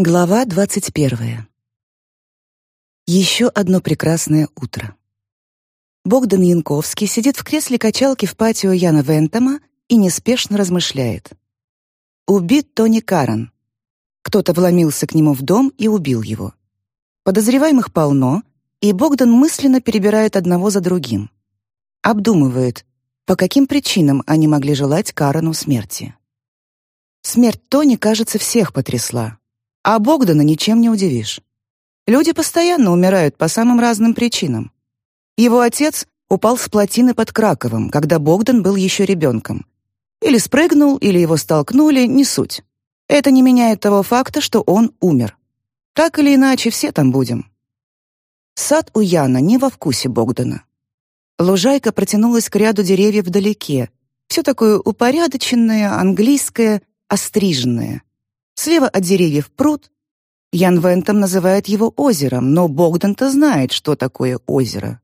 Глава двадцать первая. Еще одно прекрасное утро. Богдан Янковский сидит в кресле качалки в патио Яна Вентома и неспешно размышляет. Убит Тони Карен. Кто-то вломился к нему в дом и убил его. Подозреваемых полно, и Богдан мысленно перебирает одного за другим. Обдумывает, по каким причинам они могли желать Карену смерти. Смерть Тони, кажется, всех потрясла. А Богдана ничем не удивишь. Люди постоянно умирают по самым разным причинам. Его отец упал с плотины под Краковом, когда Богдан был еще ребенком. Или спрыгнул, или его столкнули, не суть. Это не меняет того факта, что он умер. Так или иначе, все там будем. Сад у Яна не во вкусе Богдана. Лужайка протянулась к ряду деревьев вдалеке. Все такое упорядоченное, английское, остриженное. Слева от деревьев пруд. Ян Вентом называет его озером, но Богдан-то знает, что такое озеро.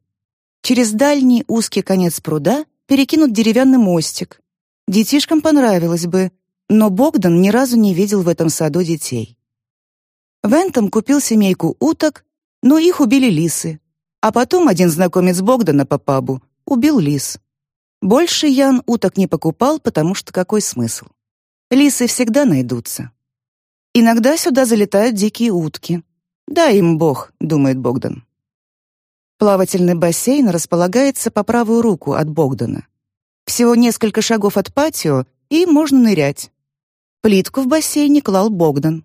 Через дальний узкий конец пруда перекинут деревянный мостик. Детишкам понравилось бы, но Богдан ни разу не видел в этом саду детей. Вентом купил семейку уток, но их убили лисы. А потом один знакомец Богдана по пабу убил лис. Больше Ян уток не покупал, потому что какой смысл? Лисы всегда найдутся. Иногда сюда залетают дикие утки. Дай им бог, думает Богдан. Плавательный бассейн располагается по правую руку от Богдана. Всего несколько шагов от патио, и можно нырять. Плитку в бассейне клал Богдан.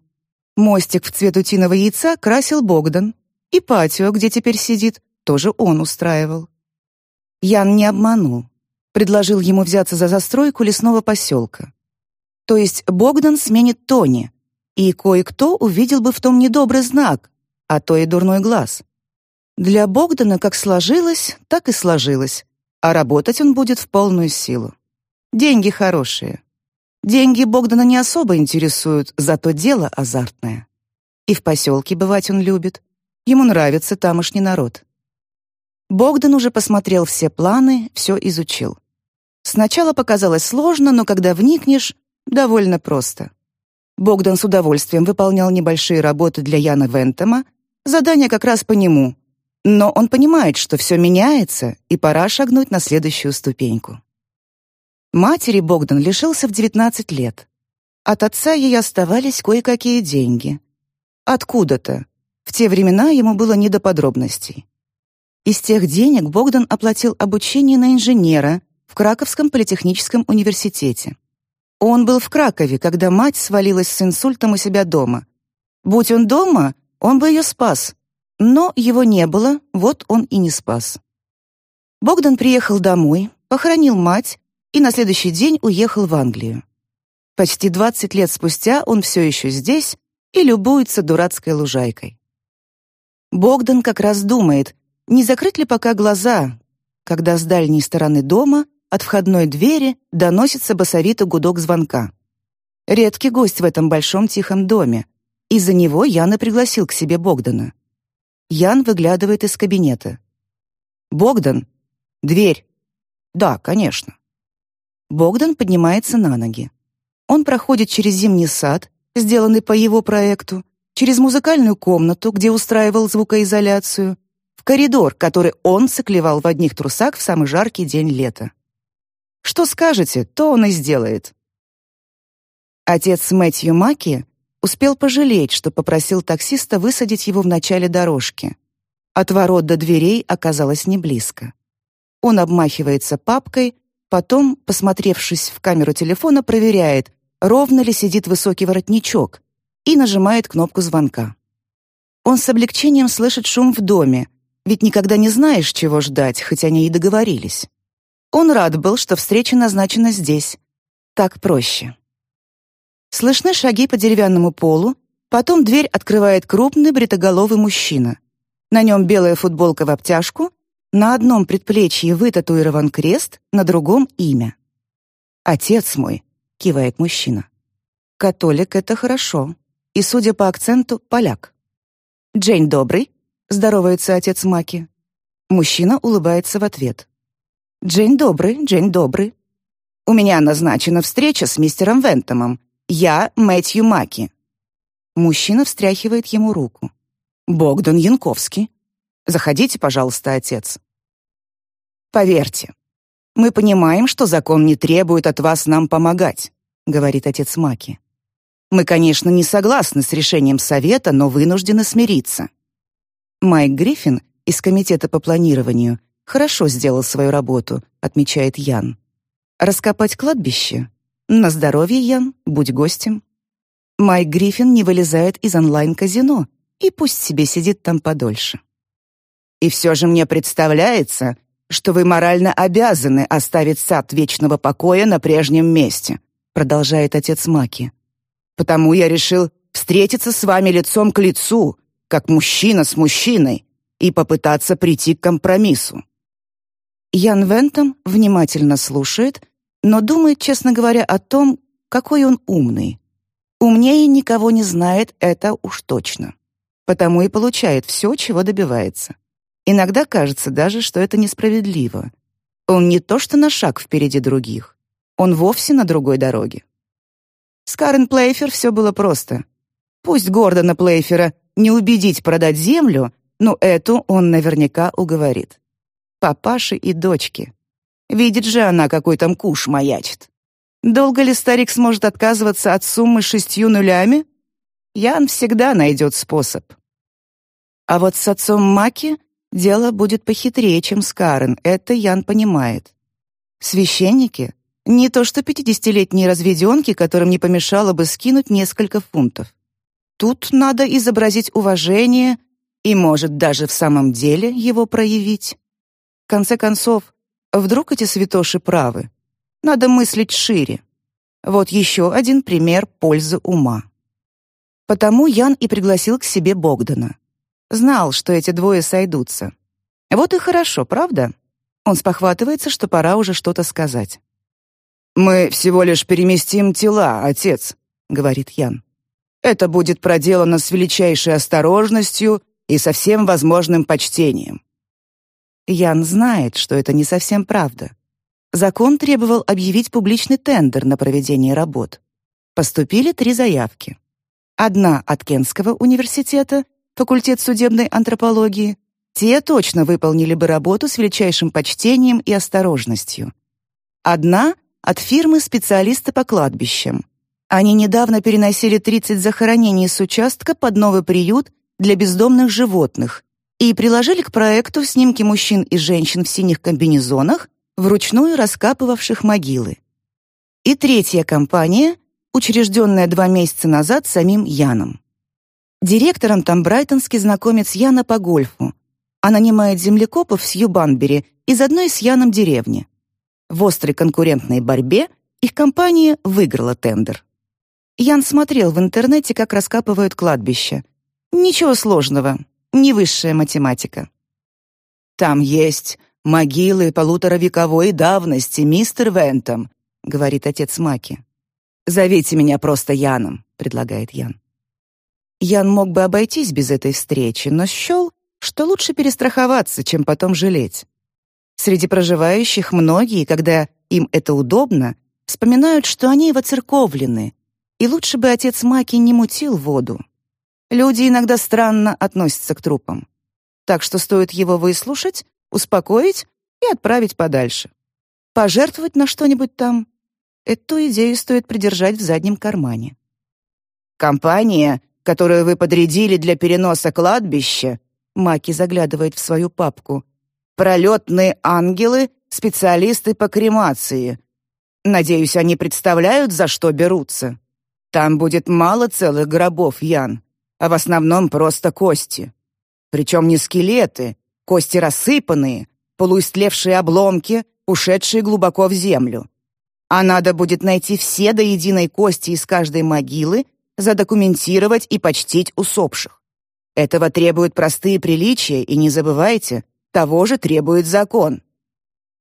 Мостик в цвет утиного яйца красил Богдан. И патио, где теперь сидит, тоже он устраивал. Ян не обманул. Предложил ему взяться за застройку лесного поселка. То есть Богдан сменит Тони, и кое-кто увидел бы в том недобрый знак, а то и дурной глаз. Для Богдана как сложилось, так и сложилось, а работать он будет в полную силу. Деньги хорошие. Деньги Богдана не особо интересуют, зато дело азартное. И в поселке бывать он любит. Ему нравится тамошний народ. Богдан уже посмотрел все планы, все изучил. Сначала показалось сложно, но когда вникнешь, довольно просто. Богдан с удовольствием выполнял небольшие работы для Яна Вентема, задания как раз по нему. Но он понимает, что все меняется, и пора шагнуть на следующую ступеньку. Матери Богдан лишился в 19 лет. От отца ей оставались кое-какие деньги. Откуда-то. В те времена ему было не до подробностей. Из тех денег Богдан оплатил обучение на инженера в Краковском политехническом университете. Он был в Кракове, когда мать свалилась с инсультом у себя дома. Будь он дома, он бы ее спас. Но его не было, вот он и не спас. Богдан приехал домой, похоронил мать и на следующий день уехал в Англию. Почти 20 лет спустя он все еще здесь и любуется дурацкой лужайкой. Богдан как раз думает, не закрыть ли пока глаза, когда с дальней стороны дома от входной двери доносится басовитый гудок звонка. Редкий гость в этом большом тихом доме. Из-за него Ян и пригласил к себе Богдана. Ян выглядывает из кабинета. «Богдан! Дверь!» «Да, конечно». Богдан поднимается на ноги. Он проходит через зимний сад, сделанный по его проекту, через музыкальную комнату, где устраивал звукоизоляцию, в коридор, который он соклевал в одних трусах в самый жаркий день лета. Что скажете, то он и сделает. Отец Мэтью Маки успел пожалеть, что попросил таксиста высадить его в начале дорожки. От ворот до дверей оказалось не близко. Он обмахивается папкой, потом, посмотревшись в камеру телефона, проверяет, ровно ли сидит высокий воротничок, и нажимает кнопку звонка. Он с облегчением слышит шум в доме, ведь никогда не знаешь, чего ждать, хоть они и договорились. Он рад был, что встреча назначена здесь. Так проще. Слышны шаги по деревянному полу, потом дверь открывает крупный бритоголовый мужчина. На нем белая футболка в обтяжку, на одном предплечье вытатуирован крест, на другом — имя. «Отец мой», — кивает мужчина. «Католик — это хорошо. И, судя по акценту, поляк». «Джейн добрый», — здоровается отец Маки. Мужчина улыбается в ответ. «Джейн добрый, Джейн добрый. У меня назначена встреча с мистером Вентомом. Я Мэтью Маки». Мужчина встряхивает ему руку. «Богдан Янковский. Заходите, пожалуйста, отец». «Поверьте, мы понимаем, что закон не требует от вас нам помогать», говорит отец Маки. «Мы, конечно, не согласны с решением совета, но вынуждены смириться». Майк Гриффин из комитета по планированию хорошо сделал свою работу, отмечает Ян. Раскопать кладбище? На здоровье, Ян, будь гостем. Майк Гриффин не вылезает из онлайн-казино, и пусть себе сидит там подольше. И все же мне представляется, что вы морально обязаны оставить сад вечного покоя на прежнем месте, продолжает отец Маки. Потому я решил встретиться с вами лицом к лицу, как мужчина с мужчиной, и попытаться прийти к компромиссу. Ян Вентом внимательно слушает, но думает, честно говоря, о том, какой он умный. Умнее никого не знает, это уж точно. Потому и получает все, чего добивается. Иногда кажется даже, что это несправедливо. Он не то что на шаг впереди других, он вовсе на другой дороге. С Карен Плейфер все было просто. Пусть Гордона Плейфера не убедить продать землю, но эту он наверняка уговорит. Папаши и дочки. Видит же она, какой там куш маячит. Долго ли старик сможет отказываться от суммы шестью нулями? Ян всегда найдет способ. А вот с отцом Маки дело будет похитрее, чем с Карен, это Ян понимает. Священники — не то что пятидесятилетние разведенки, которым не помешало бы скинуть несколько фунтов. Тут надо изобразить уважение и, может, даже в самом деле его проявить. Конце концов, вдруг эти святоши правы? Надо мыслить шире. Вот еще один пример пользы ума. Потому Ян и пригласил к себе Богдана. Знал, что эти двое сойдутся. Вот и хорошо, правда? Он спохватывается, что пора уже что-то сказать. «Мы всего лишь переместим тела, отец», — говорит Ян. «Это будет проделано с величайшей осторожностью и со всем возможным почтением. Ян знает, что это не совсем правда. Закон требовал объявить публичный тендер на проведение работ. Поступили три заявки. Одна от Кенского университета, факультет судебной антропологии. Те точно выполнили бы работу с величайшим почтением и осторожностью. Одна от фирмы специалиста по кладбищам. Они недавно переносили 30 захоронений с участка под новый приют для бездомных животных и приложили к проекту снимки мужчин и женщин в синих комбинезонах, вручную раскапывавших могилы. И третья компания, учрежденная два месяца назад самим Яном. Директором там брайтонский знакомец Яна по гольфу, а нанимает землекопов с Юбанбери из одной с Яном деревни. В острой конкурентной борьбе их компания выиграла тендер. Ян смотрел в интернете, как раскапывают кладбище. Ничего сложного, не высшая математика. «Там есть могилы полуторавековой давности, мистер Вентом», — говорит отец Маки. «Зовите меня просто Яном», — предлагает Ян. Ян мог бы обойтись без этой встречи, но счел, что лучше перестраховаться, чем потом жалеть. Среди проживающих многие, когда им это удобно, вспоминают, что они воцерковлены, и лучше бы отец Маки не мутил воду. Люди иногда странно относятся к трупам. Так что стоит его выслушать, успокоить и отправить подальше. Пожертвовать на что-нибудь там. Эту идею стоит придержать в заднем кармане. «Компания, которую вы подрядили для переноса кладбища», Маки заглядывает в свою папку. «Пролетные ангелы, специалисты по кремации. Надеюсь, они представляют, за что берутся. Там будет мало целых гробов, Ян а в основном просто кости. Причем не скелеты, кости рассыпанные, полуистлевшие обломки, ушедшие глубоко в землю. А надо будет найти все до единой кости из каждой могилы, задокументировать и почтить усопших. Этого требуют простые приличия, и не забывайте, того же требует закон.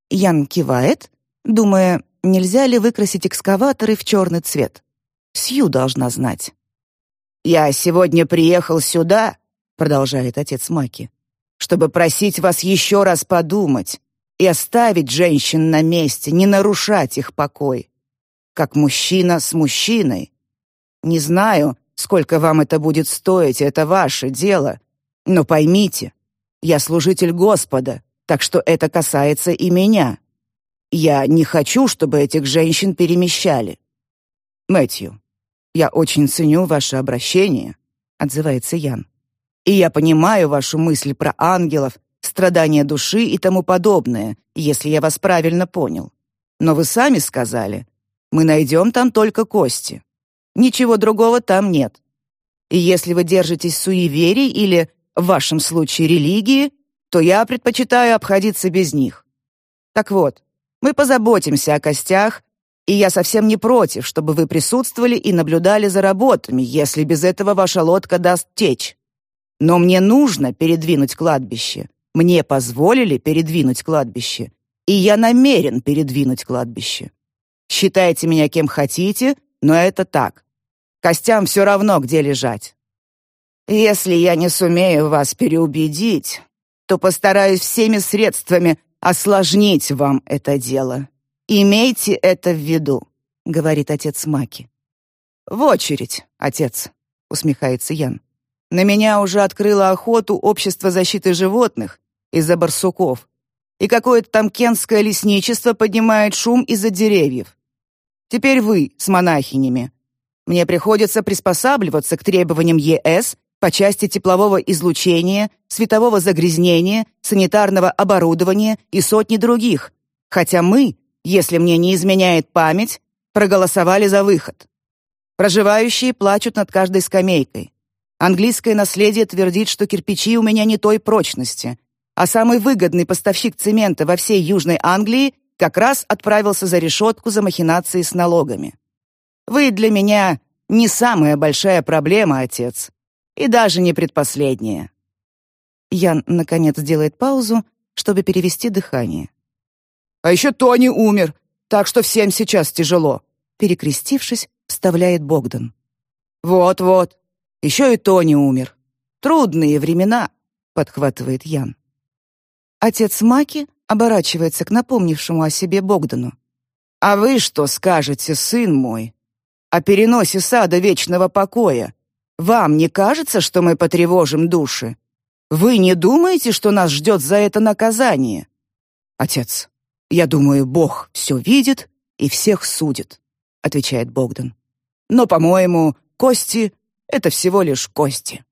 Ян кивает, думая, нельзя ли выкрасить экскаваторы в черный цвет. Сью должна знать. «Я сегодня приехал сюда», — продолжает отец Маки, «чтобы просить вас еще раз подумать и оставить женщин на месте, не нарушать их покой. Как мужчина с мужчиной. Не знаю, сколько вам это будет стоить, это ваше дело. Но поймите, я служитель Господа, так что это касается и меня. Я не хочу, чтобы этих женщин перемещали. Мэтью, я очень ценю ваше обращение, отзывается Ян. И я понимаю вашу мысль про ангелов, страдания души и тому подобное, если я вас правильно понял. Но вы сами сказали, мы найдем там только кости. Ничего другого там нет. И если вы держитесь суеверий или, в вашем случае, религии, то я предпочитаю обходиться без них. Так вот, мы позаботимся о костях, и я совсем не против, чтобы вы присутствовали и наблюдали за работами, если без этого ваша лодка даст течь. Но мне нужно передвинуть кладбище. Мне позволили передвинуть кладбище, и я намерен передвинуть кладбище. Считайте меня кем хотите, но это так. Костям все равно, где лежать. Если я не сумею вас переубедить, то постараюсь всеми средствами осложнить вам это дело. Имейте это в виду, говорит отец Маки. В очередь, отец, усмехается Ян. На меня уже открыло охоту общество защиты животных из-за барсуков, и какое-то там кенское лесничество поднимает шум из-за деревьев. Теперь вы с монахинями. Мне приходится приспосабливаться к требованиям ЕС по части теплового излучения, светового загрязнения, санитарного оборудования и сотни других, хотя мы, если мне не изменяет память, проголосовали за выход. Проживающие плачут над каждой скамейкой. Английское наследие твердит, что кирпичи у меня не той прочности, а самый выгодный поставщик цемента во всей Южной Англии как раз отправился за решетку за махинации с налогами. Вы для меня не самая большая проблема, отец, и даже не предпоследняя. Ян, наконец, делает паузу, чтобы перевести дыхание. «А еще Тони умер, так что всем сейчас тяжело», перекрестившись, вставляет Богдан. «Вот-вот, еще и Тони умер. Трудные времена», подхватывает Ян. Отец Маки оборачивается к напомнившему о себе Богдану. «А вы что скажете, сын мой, о переносе сада вечного покоя? Вам не кажется, что мы потревожим души? Вы не думаете, что нас ждет за это наказание?» «Отец, я думаю, Бог все видит и всех судит», — отвечает Богдан. «Но, по-моему, кости — это всего лишь кости».